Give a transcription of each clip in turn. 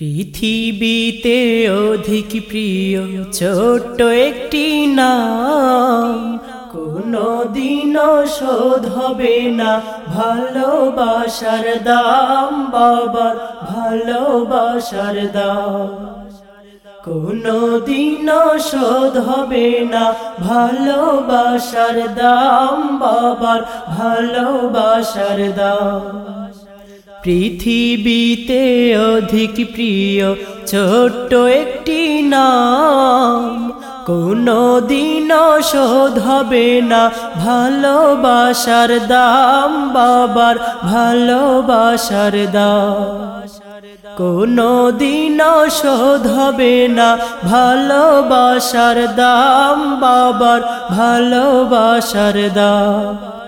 পৃথিবীতে অধিক প্রিয় ছোট্ট একটি নাম। কোনো দিন শোধ হবে না ভালোবাসার দাম, বাবার ভালোবাসার দাম। কোনো দিন শোধ হবে না ভালোবাসার দাম, বাবার ভালোবাসার দাম। পৃথিবীতে অধিক প্রিয় ছোট্ট একটি নাম। কোনো দিন শোধ হবে না ভালোবাসার দাম, বাবার ভালোবাসার দাম। কোনো দিন শোধ হবে না ভালোবাসার দাম, বাবার ভালোবাসার দাম।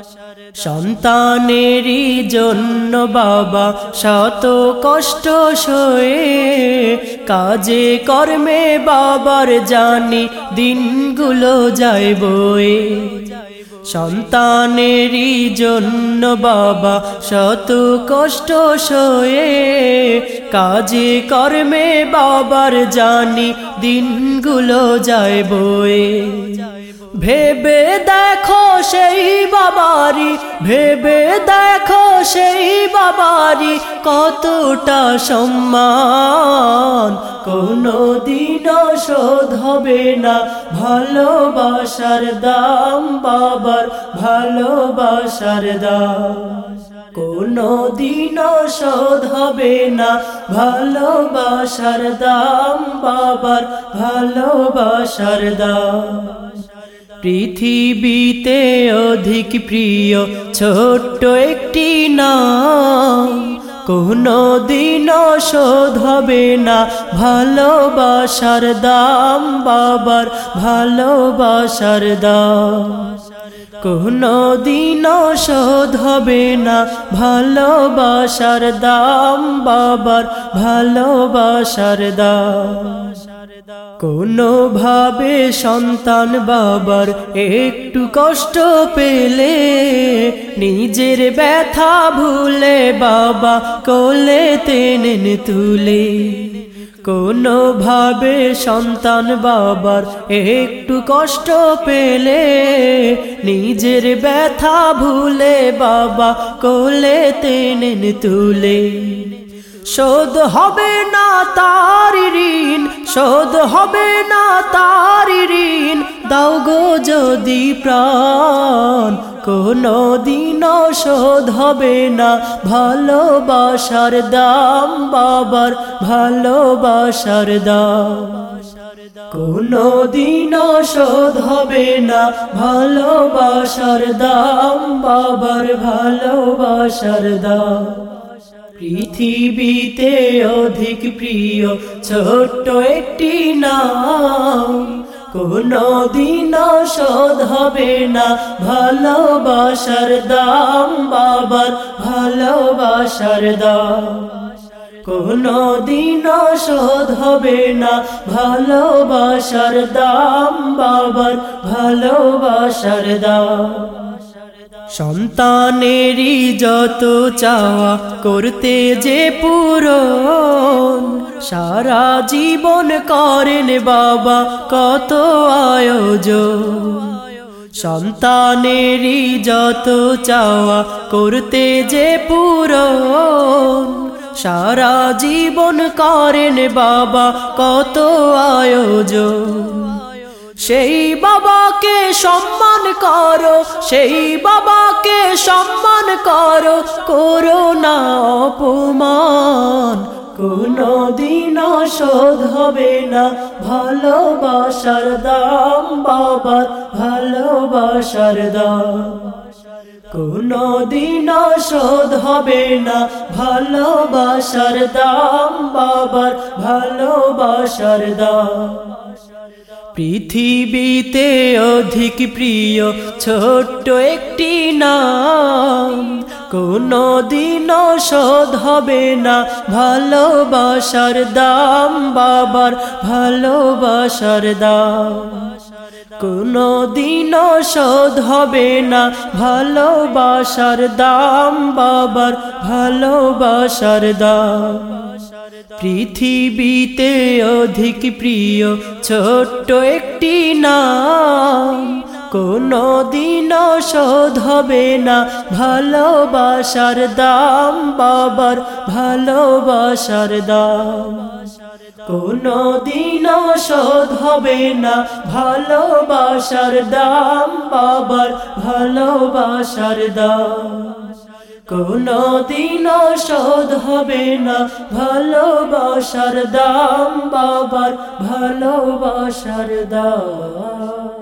সন্তানেরই জন্য বাবা শত কষ্ট সয়ে কাজে কর্মে বাবার জানি দিনগুলো যায় বয়ে সন্তানেরই জন্য বাবা শত কষ্ট সয়ে কাজে কর্মে বাবার জানি দিনগুলো যায় বয়ে ভেবে দেখো সেই বাবারি, ভেবে দেখো সেই বাবারি, কতটা সম্মান। কোনো দিন শোধ হবে না ভালোবাসার দাম বাবার, ভালোবাসার দাম। কোনো দিন শোধ হবে না ভালোবাসার দাম বাবার, ভালোবাসার দাম। পৃথিবীতে অধিক প্রিয়, ছোট্ট একটি নাম। কোনো দিন শোধ হবে না ভালোবাসার দাম, বাবার ভালোবাসার দাম। কোনো দিন শোধ হবে না ভালোবাসার দাম, বাবার ভালোবাসার দাম। কোনো ভাবে সন্তান বাবার একটু কষ্ট পেলে, নিজের ব্যথা ভুলে বাবা কোলে তেনেন তুলে। কোনো ভাবে সন্তান বাবার একটু কষ্ট পেলে, নিজের ব্যথা ভুলে বাবা কোলে তেনেন তুলে। শোধ হবে না তার ঋণ, শোধ হবে না তার ঋণ। দাও গো যদি প্রাণ, কোনো দিন শোধ হবে না। ভালোবাসার দাম বাবার, ভালোবাসার দাম। কোনো দিন শোধ হবে না। ভালোবাসার দাম বাবার, ভালোবাসার দাম। পৃথিবীতে অধিক প্রিয়, ছোট্ট একটি নাম। কোনো দিন শোধ হবে না, ভালোবাসার দাম বাবার ভালোবাসার দাম। কোনো দিন শোধ হবে না, ভালোবাসার দাম বাবার ভালোবাসার দাম। সন্তানেরই যত চাওয়া করতে যে পূরণ, সারা জীবন করেন বাবা কত আয়োজন। সন্তানেরই যত চাওয়া করতে যে পূরণ, সারা জীবন করেন বাবা কত আয়োজন। সেই বাবাকে সম্মান করো, সেই বাবাকে সম্মান করো। করো না অপমান কোনো দিন শোধ হবে না। ভালোবাসার দাম বাবার, ভালোবাসার দাম। কোনো দিন শোধ হবে না। ভালোবাসার দাম বাবার, ভালোবাসার দাম। পৃথিবীতে অধিক প্রিয় ছোট্ট একটি নাম। কোনো দিন শোধ হবে না ভালোবাসার দাম, বাবার ভালোবাসার দাম। কোনো দিন শোধ হবে না ভালোবাসার দাম, বাবার ভালোবাসার দাম। পৃথিবীতে অধিক প্রিয় ছোট্ট একটি নাম। কোনো দিন শোধ হবে না ভালোবাসার দাম, বাবার ভালোবাসার দাম। কোনো দিন শোধ হবে না ভালোবাসার দাম, বাবার ভালোবাসার দাম। কোনো দিন শোধ হবে না। ভালোবাসার দাম বাবার ভালোবাসার দাম।